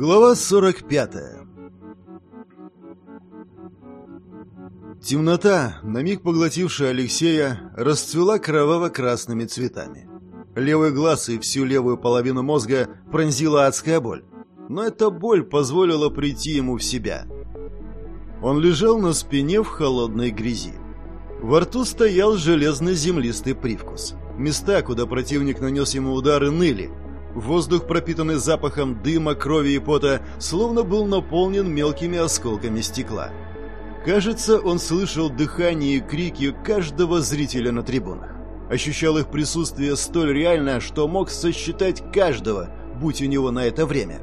Глава 45 Темнота, на миг поглотившая Алексея, расцвела кроваво-красными цветами. Левый глаз и всю левую половину мозга пронзила адская боль. Но эта боль позволила прийти ему в себя. Он лежал на спине в холодной грязи. Во рту стоял железный землистый привкус. Места, куда противник нанес ему удары, ныли, Воздух, пропитанный запахом дыма, крови и пота, словно был наполнен мелкими осколками стекла. Кажется, он слышал дыхание и крики каждого зрителя на трибунах. Ощущал их присутствие столь реально, что мог сосчитать каждого, будь у него на это время.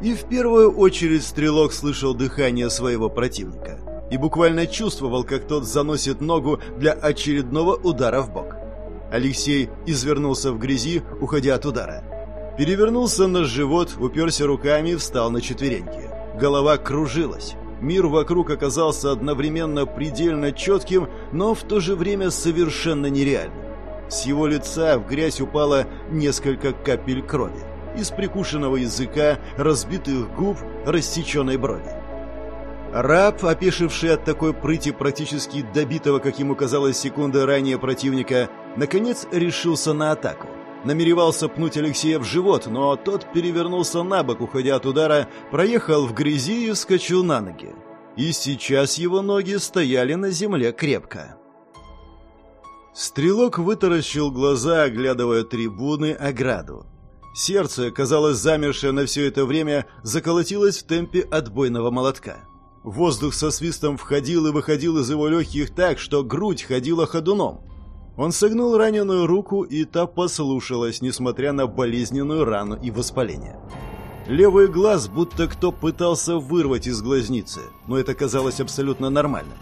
И в первую очередь стрелок слышал дыхание своего противника и буквально чувствовал, как тот заносит ногу для очередного удара в бок. Алексей извернулся в грязи, уходя от удара. Перевернулся на живот, уперся руками и встал на четвереньки. Голова кружилась. Мир вокруг оказался одновременно предельно четким, но в то же время совершенно нереальным. С его лица в грязь упало несколько капель крови. Из прикушенного языка, разбитых губ, рассеченной брови. Раб, опешивший от такой прыти практически добитого, как ему казалось секунды ранее противника, наконец решился на атаку. Намеревался пнуть Алексея в живот, но тот перевернулся на бок, уходя от удара, проехал в грязи и вскочил на ноги. И сейчас его ноги стояли на земле крепко. Стрелок вытаращил глаза, оглядывая трибуны, ограду. Сердце, казалось замершее на все это время, заколотилось в темпе отбойного молотка. Воздух со свистом входил и выходил из его легких так, что грудь ходила ходуном. Он согнул раненую руку, и та послушалась, несмотря на болезненную рану и воспаление. Левый глаз будто кто пытался вырвать из глазницы, но это казалось абсолютно нормальным.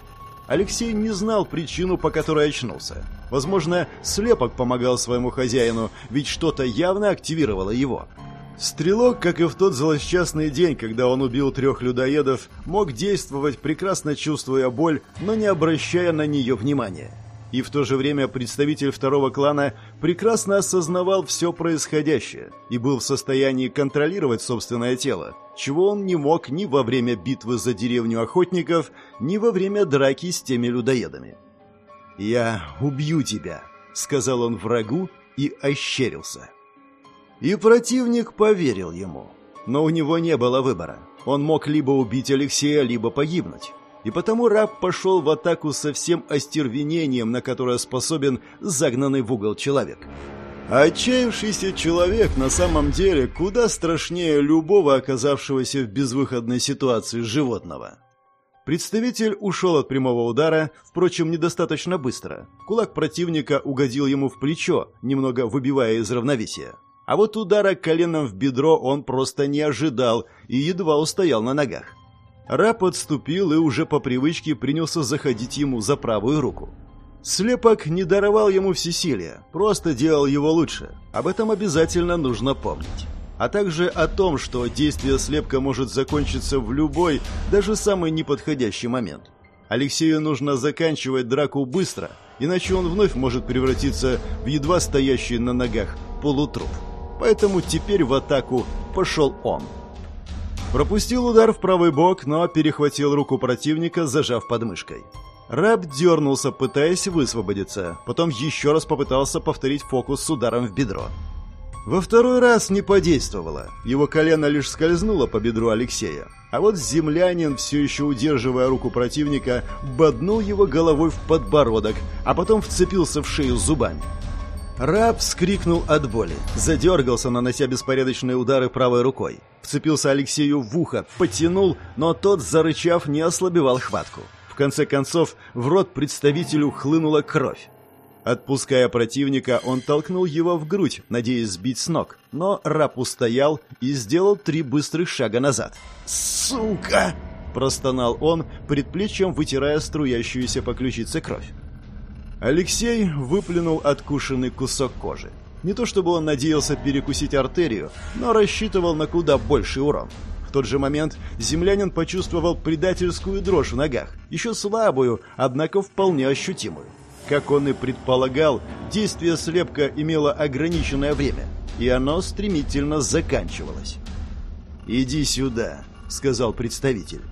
Алексей не знал причину, по которой очнулся. Возможно, слепок помогал своему хозяину, ведь что-то явно активировало его. Стрелок, как и в тот злосчастный день, когда он убил трех людоедов, мог действовать, прекрасно чувствуя боль, но не обращая на нее внимания. И в то же время представитель второго клана прекрасно осознавал все происходящее и был в состоянии контролировать собственное тело, чего он не мог ни во время битвы за деревню охотников, ни во время драки с теми людоедами. «Я убью тебя», — сказал он врагу и ощерился. И противник поверил ему. Но у него не было выбора. Он мог либо убить Алексея, либо погибнуть. И потому раб пошел в атаку со всем остервенением, на которое способен загнанный в угол человек. Отчаявшийся человек на самом деле куда страшнее любого оказавшегося в безвыходной ситуации животного. Представитель ушел от прямого удара, впрочем, недостаточно быстро. Кулак противника угодил ему в плечо, немного выбивая из равновесия. А вот удара коленом в бедро он просто не ожидал и едва устоял на ногах. Раб отступил и уже по привычке принялся заходить ему за правую руку. Слепок не даровал ему всесилия, просто делал его лучше. Об этом обязательно нужно помнить. А также о том, что действие слепка может закончиться в любой, даже самый неподходящий момент. Алексею нужно заканчивать драку быстро, иначе он вновь может превратиться в едва стоящий на ногах полутруп поэтому теперь в атаку пошел он. Пропустил удар в правый бок, но перехватил руку противника, зажав подмышкой. Раб дернулся, пытаясь высвободиться, потом еще раз попытался повторить фокус с ударом в бедро. Во второй раз не подействовало, его колено лишь скользнуло по бедру Алексея. А вот землянин, все еще удерживая руку противника, боднул его головой в подбородок, а потом вцепился в шею зубами. Раб скрикнул от боли, задергался, нанося беспорядочные удары правой рукой. Вцепился Алексею в ухо, потянул, но тот, зарычав, не ослабевал хватку. В конце концов, в рот представителю хлынула кровь. Отпуская противника, он толкнул его в грудь, надеясь сбить с ног. Но раб устоял и сделал три быстрых шага назад. «Сука!» – простонал он, предплечьем вытирая струящуюся по ключице кровь. Алексей выплюнул откушенный кусок кожи. Не то чтобы он надеялся перекусить артерию, но рассчитывал на куда больший урон. В тот же момент землянин почувствовал предательскую дрожь в ногах, еще слабую, однако вполне ощутимую. Как он и предполагал, действие слепка имело ограниченное время, и оно стремительно заканчивалось. «Иди сюда», — сказал представитель.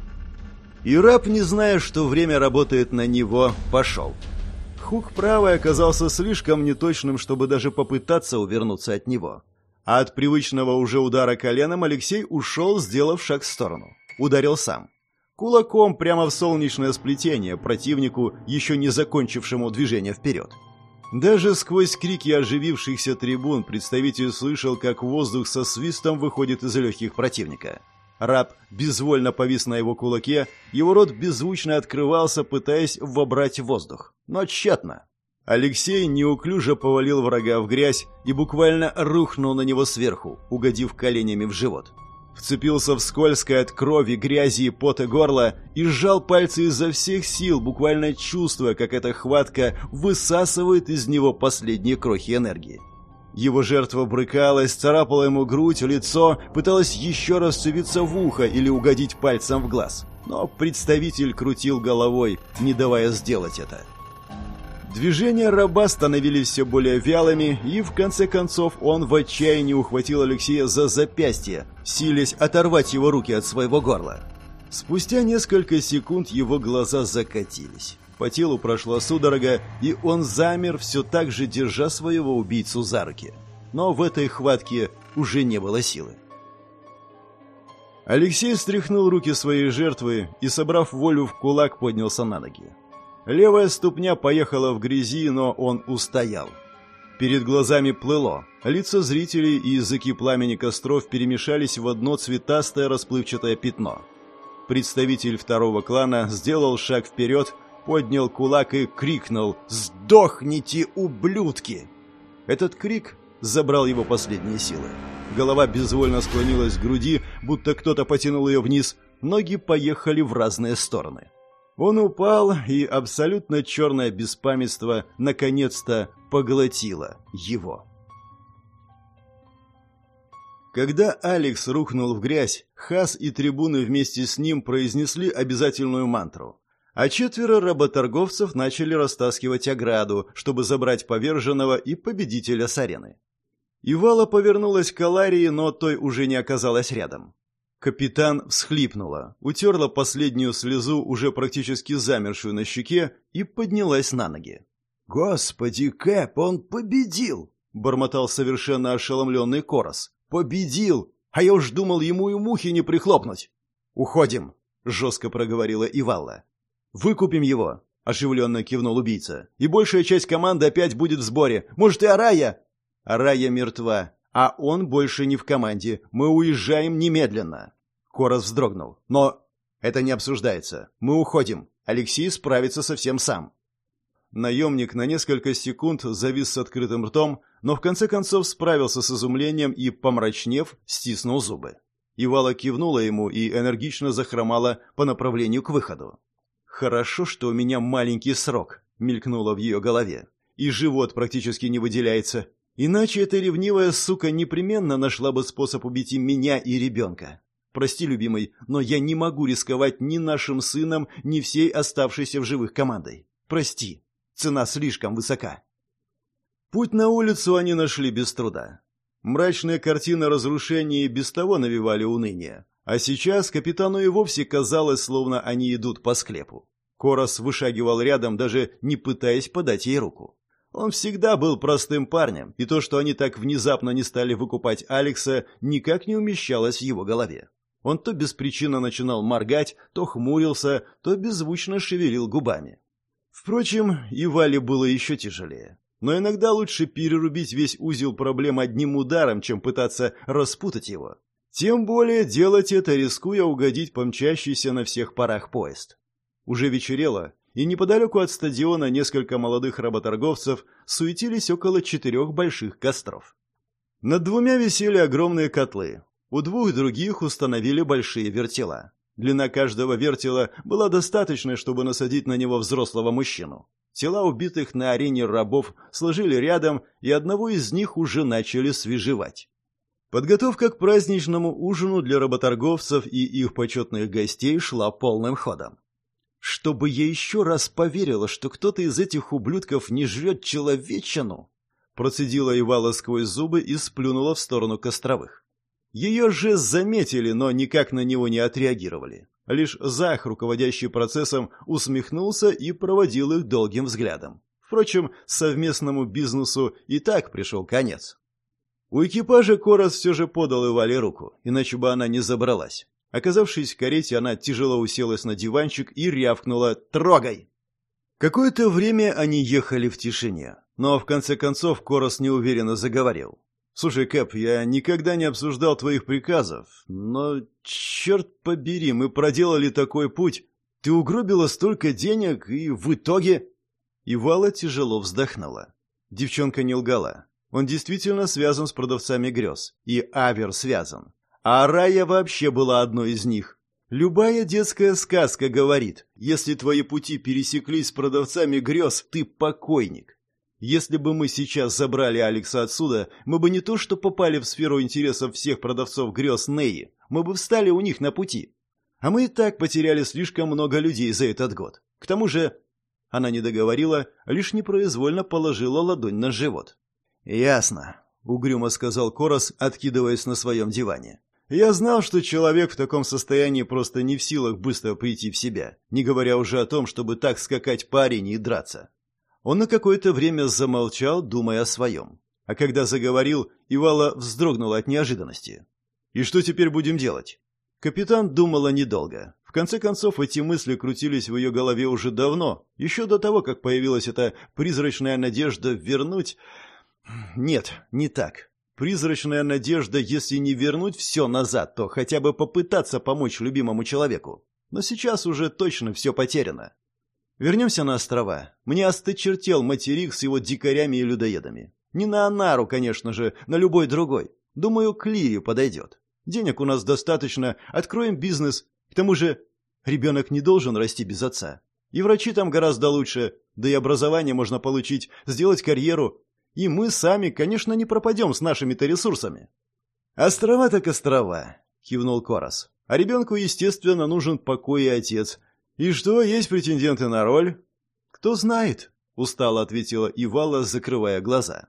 И раб, не зная, что время работает на него, пошел. Хук правый оказался слишком неточным, чтобы даже попытаться увернуться от него. А от привычного уже удара коленом Алексей ушел, сделав шаг в сторону. Ударил сам. Кулаком прямо в солнечное сплетение противнику, еще не закончившему движение вперед. Даже сквозь крики оживившихся трибун представитель слышал, как воздух со свистом выходит из легких противника. Раб безвольно повис на его кулаке, его рот беззвучно открывался, пытаясь вобрать воздух. Но тщетно. Алексей неуклюже повалил врага в грязь и буквально рухнул на него сверху, угодив коленями в живот. Вцепился в скользкое от крови, грязи и пота горло и сжал пальцы изо всех сил, буквально чувствуя, как эта хватка высасывает из него последние крохи энергии. Его жертва брыкалась, царапала ему грудь, лицо, пыталась еще раз вцепиться в ухо или угодить пальцем в глаз. Но представитель крутил головой, не давая сделать это. Движения раба становились все более вялыми, и в конце концов он в отчаянии ухватил Алексея за запястье, силясь оторвать его руки от своего горла. Спустя несколько секунд его глаза закатились. По телу прошла судорога, и он замер, все так же держа своего убийцу за руки. Но в этой хватке уже не было силы. Алексей стряхнул руки своей жертвы и, собрав волю в кулак, поднялся на ноги. Левая ступня поехала в грязи, но он устоял. Перед глазами плыло. Лица зрителей и языки пламени костров перемешались в одно цветастое расплывчатое пятно. Представитель второго клана сделал шаг вперед, поднял кулак и крикнул «Сдохните, ублюдки!». Этот крик забрал его последние силы. Голова безвольно склонилась к груди, будто кто-то потянул ее вниз, ноги поехали в разные стороны. Он упал, и абсолютно черное беспамятство наконец-то поглотило его. Когда Алекс рухнул в грязь, Хас и трибуны вместе с ним произнесли обязательную мантру а четверо работорговцев начали растаскивать ограду, чтобы забрать поверженного и победителя с арены. Ивала повернулась к Аларии, но той уже не оказалась рядом. Капитан всхлипнула, утерла последнюю слезу, уже практически замершую на щеке, и поднялась на ноги. «Господи, Кэп, он победил!» — бормотал совершенно ошеломленный Корос. «Победил! А я уж думал, ему и мухи не прихлопнуть!» «Уходим!» — жестко проговорила Ивалла. «Выкупим его!» – оживленно кивнул убийца. «И большая часть команды опять будет в сборе. Может, и Арая?» «Арая мертва, а он больше не в команде. Мы уезжаем немедленно!» Корос вздрогнул. «Но это не обсуждается. Мы уходим. Алексей справится совсем сам». Наемник на несколько секунд завис с открытым ртом, но в конце концов справился с изумлением и, помрачнев, стиснул зубы. Ивала кивнула ему и энергично захромала по направлению к выходу. «Хорошо, что у меня маленький срок», — мелькнуло в ее голове. «И живот практически не выделяется. Иначе эта ревнивая сука непременно нашла бы способ убить и меня, и ребенка. Прости, любимый, но я не могу рисковать ни нашим сыном, ни всей оставшейся в живых командой. Прости, цена слишком высока». Путь на улицу они нашли без труда. Мрачные картины разрушения без того навевали уныние. А сейчас капитану и вовсе казалось, словно они идут по склепу. Корос вышагивал рядом, даже не пытаясь подать ей руку. Он всегда был простым парнем, и то, что они так внезапно не стали выкупать Алекса, никак не умещалось в его голове. Он то без причины начинал моргать, то хмурился, то беззвучно шевелил губами. Впрочем, и Вале было еще тяжелее. Но иногда лучше перерубить весь узел проблем одним ударом, чем пытаться распутать его. Тем более делать это, рискуя угодить помчащийся на всех парах поезд. Уже вечерело, и неподалеку от стадиона несколько молодых работорговцев суетились около четырех больших костров. Над двумя висели огромные котлы, у двух других установили большие вертела. Длина каждого вертела была достаточной, чтобы насадить на него взрослого мужчину. Тела убитых на арене рабов сложили рядом, и одного из них уже начали свежевать. Подготовка к праздничному ужину для работорговцев и их почетных гостей шла полным ходом. Чтобы я еще раз поверила, что кто-то из этих ублюдков не жрет человечину, процедила Ивала сквозь зубы и сплюнула в сторону костровых. Ее же заметили, но никак на него не отреагировали. Лишь Зах, руководящий процессом, усмехнулся и проводил их долгим взглядом. Впрочем, совместному бизнесу и так пришел конец. У экипажа Корос все же подал Ивале руку, иначе бы она не забралась. Оказавшись в карете, она тяжело уселась на диванчик и рявкнула «Трогай!». Какое-то время они ехали в тишине, но в конце концов Корос неуверенно заговорил. «Слушай, Кэп, я никогда не обсуждал твоих приказов, но, черт побери, мы проделали такой путь. Ты угробила столько денег, и в итоге...» Ивала тяжело вздохнула. Девчонка не лгала. Он действительно связан с продавцами грез. И Авер связан. А Рая вообще была одной из них. Любая детская сказка говорит, если твои пути пересеклись с продавцами грез, ты покойник. Если бы мы сейчас забрали Алекса отсюда, мы бы не то что попали в сферу интересов всех продавцов грез Неи, мы бы встали у них на пути. А мы и так потеряли слишком много людей за этот год. К тому же она не договорила, лишь непроизвольно положила ладонь на живот. «Ясно», — угрюмо сказал Корос, откидываясь на своем диване. «Я знал, что человек в таком состоянии просто не в силах быстро прийти в себя, не говоря уже о том, чтобы так скакать по арене и драться». Он на какое-то время замолчал, думая о своем. А когда заговорил, Ивала вздрогнула от неожиданности. «И что теперь будем делать?» Капитан думала недолго. В конце концов, эти мысли крутились в ее голове уже давно, еще до того, как появилась эта призрачная надежда вернуть... Нет, не так. Призрачная надежда, если не вернуть все назад, то хотя бы попытаться помочь любимому человеку. Но сейчас уже точно все потеряно. Вернемся на острова. Мне осточертел материк с его дикарями и людоедами. Не на Анару, конечно же, на любой другой. Думаю, к Лире подойдет. Денег у нас достаточно, откроем бизнес, к тому же ребенок не должен расти без отца. И врачи там гораздо лучше, да и образование можно получить, сделать карьеру. И мы сами, конечно, не пропадем с нашими-то ресурсами. «Острова так острова», — кивнул Корос. «А ребенку, естественно, нужен покой и отец. И что, есть претенденты на роль?» «Кто знает», — устало ответила Ивала, закрывая глаза.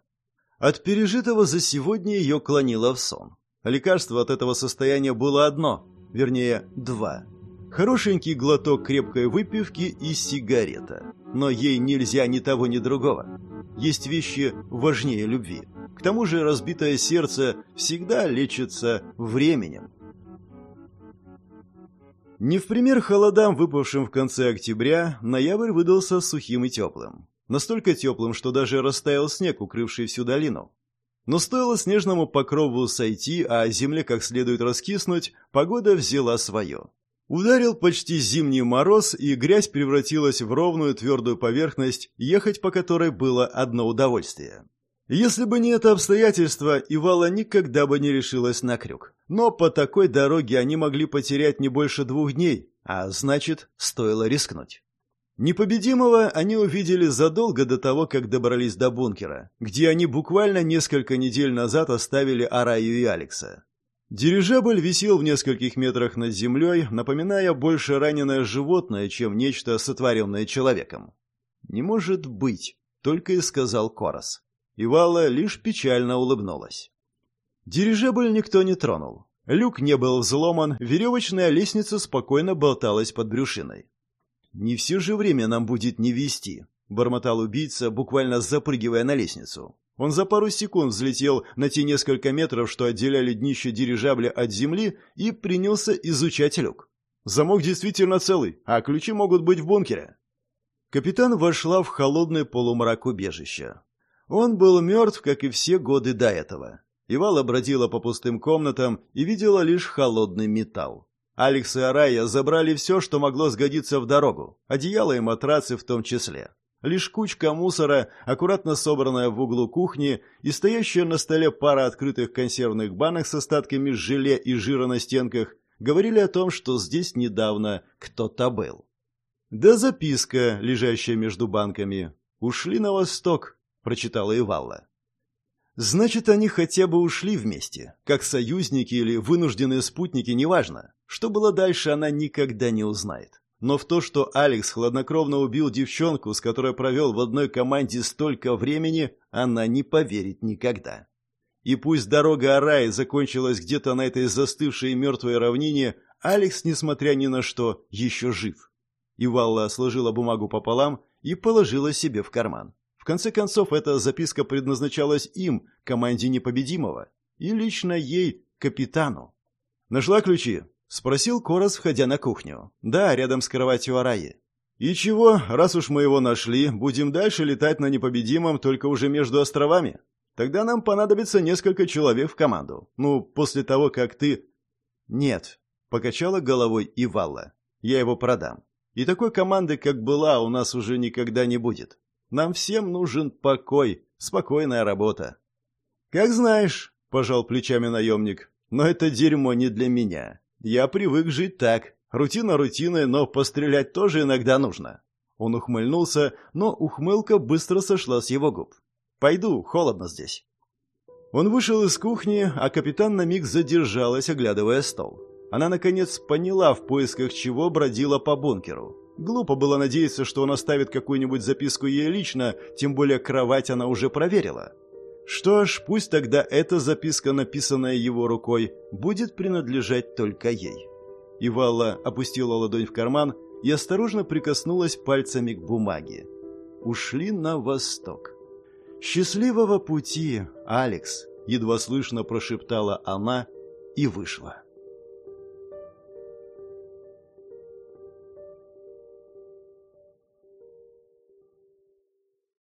От пережитого за сегодня ее клонило в сон. Лекарство от этого состояния было одно — Вернее, два. Хорошенький глоток крепкой выпивки и сигарета. Но ей нельзя ни того, ни другого. Есть вещи важнее любви. К тому же разбитое сердце всегда лечится временем. Не в пример холодам, выпавшим в конце октября, ноябрь выдался сухим и теплым. Настолько теплым, что даже растаял снег, укрывший всю долину. Но стоило снежному покрову сойти, а земле как следует раскиснуть, погода взяла свое. Ударил почти зимний мороз, и грязь превратилась в ровную твердую поверхность, ехать по которой было одно удовольствие. Если бы не это обстоятельство, Ивала никогда бы не решилась на крюк. Но по такой дороге они могли потерять не больше двух дней, а значит, стоило рискнуть. Непобедимого они увидели задолго до того, как добрались до бункера, где они буквально несколько недель назад оставили Араю и Алекса. Дирижабль висел в нескольких метрах над землей, напоминая больше раненое животное, чем нечто, сотворенное человеком. «Не может быть», — только и сказал Корос. Ивала лишь печально улыбнулась. Дирижабль никто не тронул. Люк не был взломан, веревочная лестница спокойно болталась под брюшиной. «Не все же время нам будет не вести», — бормотал убийца, буквально запрыгивая на лестницу. Он за пару секунд взлетел на те несколько метров, что отделяли днище дирижабля от земли, и принялся изучать люк. Замок действительно целый, а ключи могут быть в бункере. Капитан вошла в холодный полумрак убежища. Он был мертв, как и все годы до этого. Ивала бродила по пустым комнатам и видела лишь холодный металл. Алекс и Арая забрали все, что могло сгодиться в дорогу, одеяло и матрацы в том числе. Лишь кучка мусора, аккуратно собранная в углу кухни, и стоящая на столе пара открытых консервных банок с остатками желе и жира на стенках, говорили о том, что здесь недавно кто-то был. Да записка, лежащая между банками. «Ушли на восток», — прочитала Ивалла. Значит, они хотя бы ушли вместе, как союзники или вынужденные спутники, неважно. Что было дальше, она никогда не узнает. Но в то, что Алекс хладнокровно убил девчонку, с которой провел в одной команде столько времени, она не поверит никогда. И пусть дорога Араи закончилась где-то на этой застывшей мертвой равнине, Алекс, несмотря ни на что, еще жив. Ивалла сложила бумагу пополам и положила себе в карман. В конце концов, эта записка предназначалась им, команде непобедимого, и лично ей, капитану. «Нашла ключи?» — спросил Корос, входя на кухню. «Да, рядом с кроватью Араи». «И чего, раз уж мы его нашли, будем дальше летать на непобедимом, только уже между островами? Тогда нам понадобится несколько человек в команду. Ну, после того, как ты...» «Нет», — покачала головой Ивалла. «Я его продам. И такой команды, как была, у нас уже никогда не будет. Нам всем нужен покой, спокойная работа». «Как знаешь», — пожал плечами наемник, — «но это дерьмо не для меня. Я привык жить так. Рутина рутиной, но пострелять тоже иногда нужно». Он ухмыльнулся, но ухмылка быстро сошла с его губ. «Пойду, холодно здесь». Он вышел из кухни, а капитан на миг задержалась, оглядывая стол. Она, наконец, поняла, в поисках чего бродила по бункеру. Глупо было надеяться, что он оставит какую-нибудь записку ей лично, тем более кровать она уже проверила. Что ж, пусть тогда эта записка, написанная его рукой, будет принадлежать только ей. Ивалла опустила ладонь в карман и осторожно прикоснулась пальцами к бумаге. Ушли на восток. «Счастливого пути, Алекс!» — едва слышно прошептала она и вышла.